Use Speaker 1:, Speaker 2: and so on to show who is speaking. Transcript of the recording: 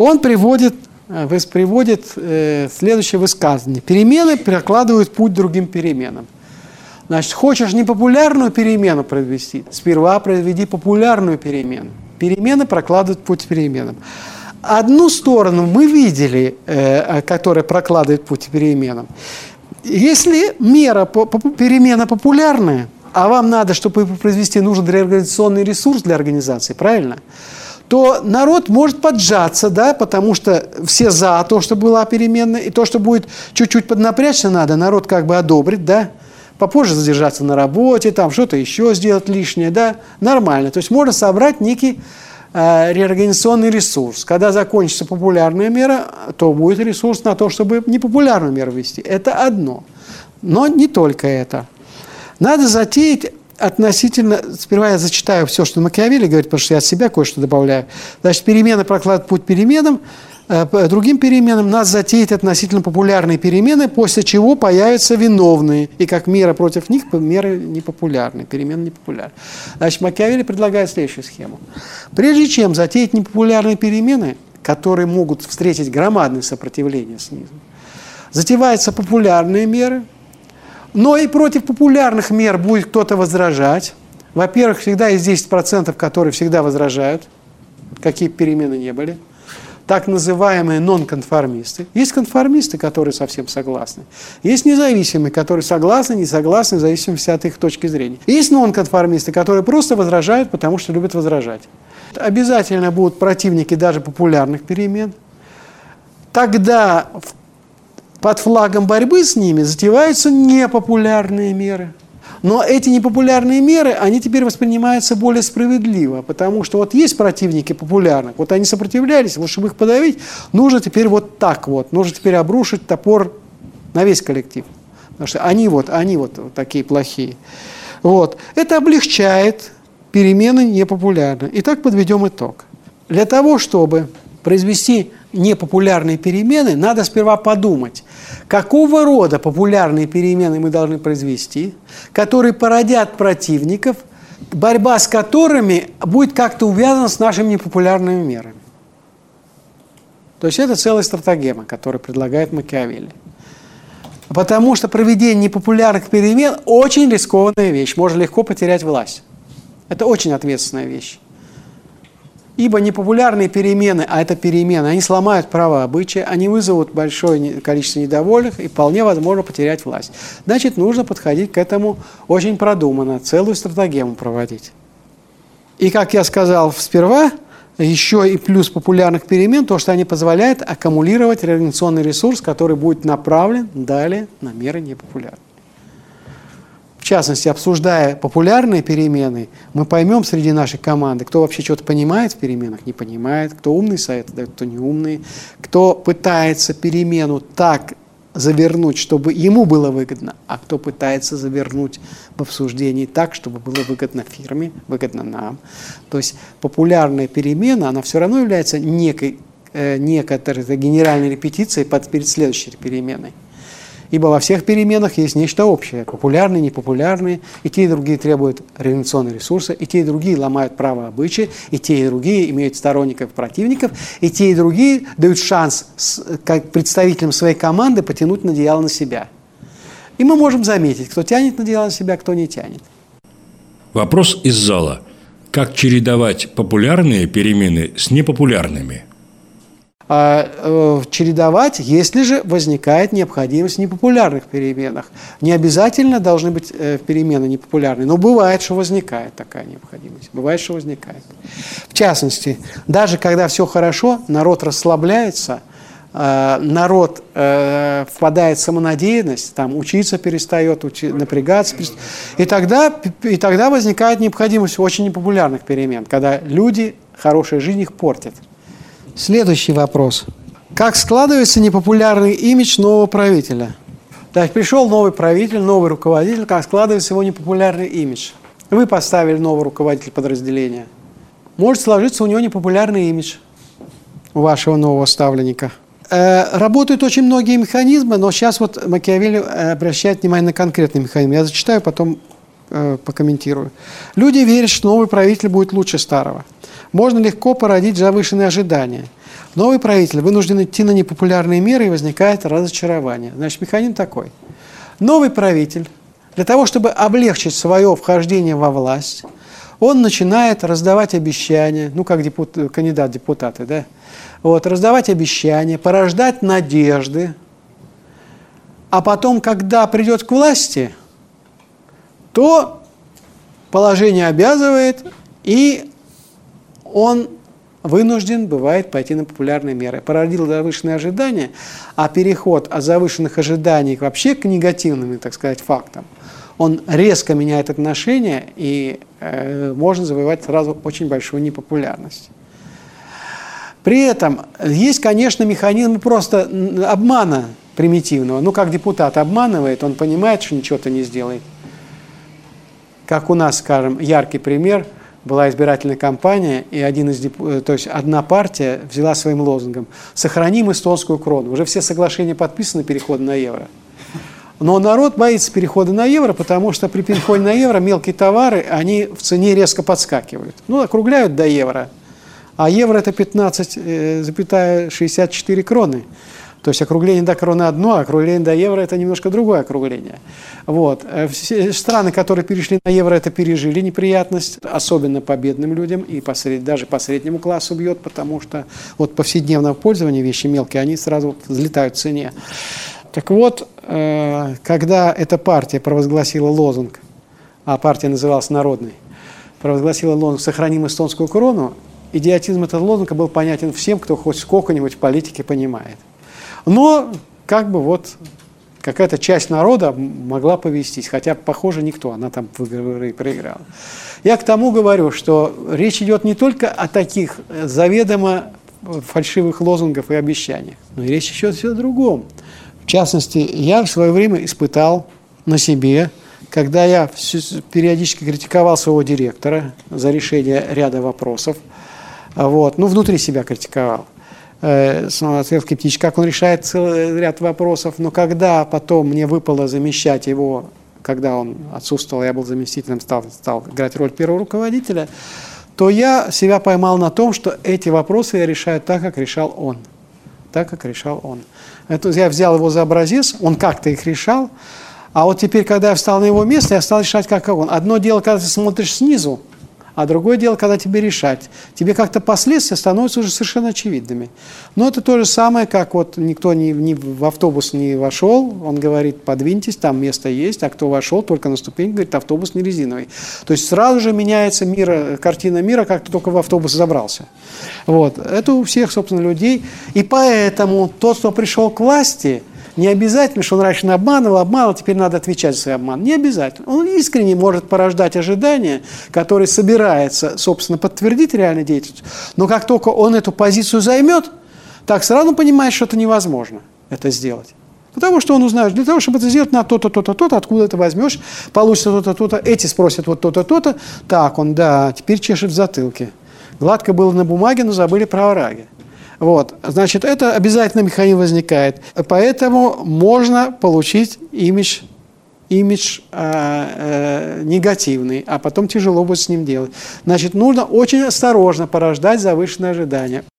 Speaker 1: он приводит, э, приводит э, следующее высказывание. Перемены прокладывают путь другим переменам. Значит, хочешь непопулярную перемену произвести, сперва произведи популярную перемену. Перемены прокладывают путь переменам. Одну сторону мы видели, э, которая прокладывает путь переменам. Если мера перемена популярная, а вам надо, чтобы произвести нужен реорганизационный ресурс для организации, правильно? То народ может поджаться, да, потому что все за то, что была переменная, и то, что будет чуть-чуть поднапрячься надо, народ как бы одобрит, да, попозже задержаться на работе, там что-то еще сделать лишнее, да, нормально. То есть можно собрать некий э, реорганизационный ресурс. Когда закончится популярная мера, то будет ресурс на то, чтобы непопулярную меру вести. Это одно. Но не только это. Надо затеять относительно, сперва я зачитаю все, что Макиавелли говорит, потому что я от себя кое-что добавляю. Значит, перемены прокладывают путь переменам, э, другим переменам нас затеять относительно популярные перемены, после чего появятся виновные. И как мера против них, меры непопулярные, перемены непопулярны. Значит, Макиавелли предлагает следующую схему. Прежде чем затеять непопулярные перемены, которые могут встретить громадное сопротивление снизу, затеваются популярные меры – но и против популярных мер будет кто-то возражать. Во-первых, всегда есть 10%, которые всегда возражают, какие перемены не были. Так называемые нонконформисты. Есть конформисты, которые совсем согласны. Есть независимые, которые согласны, не согласны, в зависимости от их точки зрения. Есть нонконформисты, которые просто возражают, потому что любят возражать. Обязательно будут противники даже популярных перемен. Тогда в под флагом борьбы с ними затеваются непопулярные меры. Но эти непопулярные меры, они теперь воспринимаются более справедливо, потому что вот есть противники популярных, вот они сопротивлялись, вот чтобы их подавить, нужно теперь вот так вот, нужно теперь обрушить топор на весь коллектив. Потому что они вот, они вот, такие плохие. Вот. Это облегчает перемены непопулярные. Итак, подведем итог. Для того, чтобы произвести непопулярные перемены, надо сперва подумать, какого рода популярные перемены мы должны произвести, которые породят противников, борьба с которыми будет как-то увязана с нашими непопулярными мерами. То есть это целая стратегема, которую предлагает Макиавелли. Потому что проведение непопулярных перемен очень рискованная вещь. Можно легко потерять власть. Это очень ответственная вещь. Ибо непопулярные перемены, а это перемены, они сломают право обычая, они вызовут большое количество недовольных и вполне возможно потерять власть. Значит, нужно подходить к этому очень продуманно, целую стратегему проводить. И, как я сказал сперва, еще и плюс популярных перемен, то, что они позволяют аккумулировать реорганизационный ресурс, который будет направлен далее на меры непопулярные частности, обсуждая популярные перемены, мы поймем среди нашей команды, кто вообще что-то понимает в переменах, не понимает, кто умный совет дает, кто не умный, кто пытается перемену так завернуть, чтобы ему было выгодно, а кто пытается завернуть в обсуждении так, чтобы было выгодно фирме, выгодно нам. То есть популярная перемена, она все равно является некой, э, некоторой генеральной репетицией под, перед следующей переменой. Ибо во всех переменах есть нечто общее. Популярные, непопулярные. И те, и другие требуют реанимационные ресурсы. И те, и другие ломают право обычая. И те, и другие имеют сторонников противников. И те, и другие дают шанс как представителям своей команды потянуть на одеяло на себя. И мы можем заметить, кто тянет на одеяло на себя, кто не тянет.
Speaker 2: Вопрос из зала. Как чередовать популярные перемены с непопулярными –
Speaker 1: чередовать, если же возникает необходимость в непопулярных переменах. Не обязательно должны быть э, перемены непопулярные, но бывает, что возникает такая необходимость. Бывает, что возникает. В частности, даже когда все хорошо, народ расслабляется, э, народ впадает в самонадеянность, там, учиться перестает, учи, напрягаться, и тогда, и тогда возникает необходимость очень непопулярных перемен, когда люди хорошая жизнь их портят. Следующий вопрос. Как складывается непопулярный имидж нового правителя? То есть пришел новый правитель, новый руководитель, как складывается его непопулярный имидж? Вы поставили нового руководителя подразделения. Может сложиться у него непопулярный имидж у вашего нового ставленника. Э, работают очень многие механизмы, но сейчас вот Макиавелли э, обращает внимание на конкретный механизм. Я зачитаю, потом э, покомментирую. Люди верят, что новый правитель будет лучше старого можно легко породить завышенные ожидания. Новый правитель вынужден идти на непопулярные меры, и возникает разочарование. Значит, механизм такой. Новый правитель для того, чтобы облегчить свое вхождение во власть, он начинает раздавать обещания, ну, как депут, кандидат депутаты, да, вот, раздавать обещания, порождать надежды, а потом, когда придет к власти, то положение обязывает, и он вынужден бывает пойти на популярные меры. Породил завышенные ожидания, а переход от завышенных ожиданий вообще к негативным, так сказать, фактам, он резко меняет отношения, и э, можно завоевать сразу очень большую непопулярность. При этом есть, конечно, механизм просто обмана примитивного. Ну, как депутат обманывает, он понимает, что ничего-то не сделает. Как у нас, скажем, яркий пример – была избирательная кампания, и один из, э, то есть одна партия взяла своим лозунгом «Сохраним эстонскую крону». Уже все соглашения подписаны перехода на евро. Но народ боится перехода на евро, потому что при переходе на евро мелкие товары, они в цене резко подскакивают. Ну, округляют до евро. А евро это 15,64 кроны. То есть округление до кроны одно, а округление до евро – это немножко другое округление. Вот. Э, все страны, которые перешли на евро, это пережили неприятность, особенно по бедным людям и по сред... даже по среднему классу бьет, потому что вот повседневного пользования вещи мелкие, они сразу взлетают в цене. Так вот, э, когда эта партия провозгласила лозунг, а партия называлась «Народной», провозгласила лозунг «Сохраним эстонскую корону», идиотизм этого лозунга был понятен всем, кто хоть сколько-нибудь в политике понимает. Но как бы вот какая-то часть народа могла повестись, хотя, похоже, никто, она там выборы проиграла. Я к тому говорю, что речь идет не только о таких заведомо фальшивых лозунгах и обещаниях, но и речь еще о другом. В частности, я в свое время испытал на себе, когда я периодически критиковал своего директора за решение ряда вопросов, вот, ну, внутри себя критиковал – э, птич, как он решает целый ряд вопросов, но когда потом мне выпало замещать его, когда он отсутствовал, я был заместителем, стал, стал играть роль первого руководителя, то я себя поймал на том, что эти вопросы я решаю так, как решал он. Так, как решал он. Это я взял его за образец, он как-то их решал, а вот теперь, когда я встал на его место, я стал решать, как он. Одно дело, когда ты смотришь снизу, а другое дело, когда тебе решать. Тебе как-то последствия становятся уже совершенно очевидными. Но это то же самое, как вот никто не, не в автобус не вошел, он говорит, подвиньтесь, там место есть, а кто вошел, только на ступень, говорит, автобус не резиновый. То есть сразу же меняется мир, картина мира, как ты только в автобус забрался. Вот. Это у всех, собственно, людей. И поэтому тот, кто пришел к власти, не обязательно, что он раньше обманывал, обманывал, теперь надо отвечать за свой обман. Не обязательно. Он искренне может порождать ожидания, которые собирается, собственно, подтвердить реальную деятельность. Но как только он эту позицию займет, так сразу понимает, что это невозможно это сделать. Потому что он узнает, для того, чтобы это сделать, на то-то, то-то, то-то, откуда это возьмешь, получится то-то, то-то, эти спросят вот то-то, то-то. Так, он, да, теперь чешет в затылке. Гладко было на бумаге, но забыли про овраги. Вот. Значит, это обязательно механизм возникает. Поэтому можно получить имидж имидж э, э, негативный, а потом тяжело будет с ним делать. Значит, нужно очень осторожно порождать завышенные ожидания.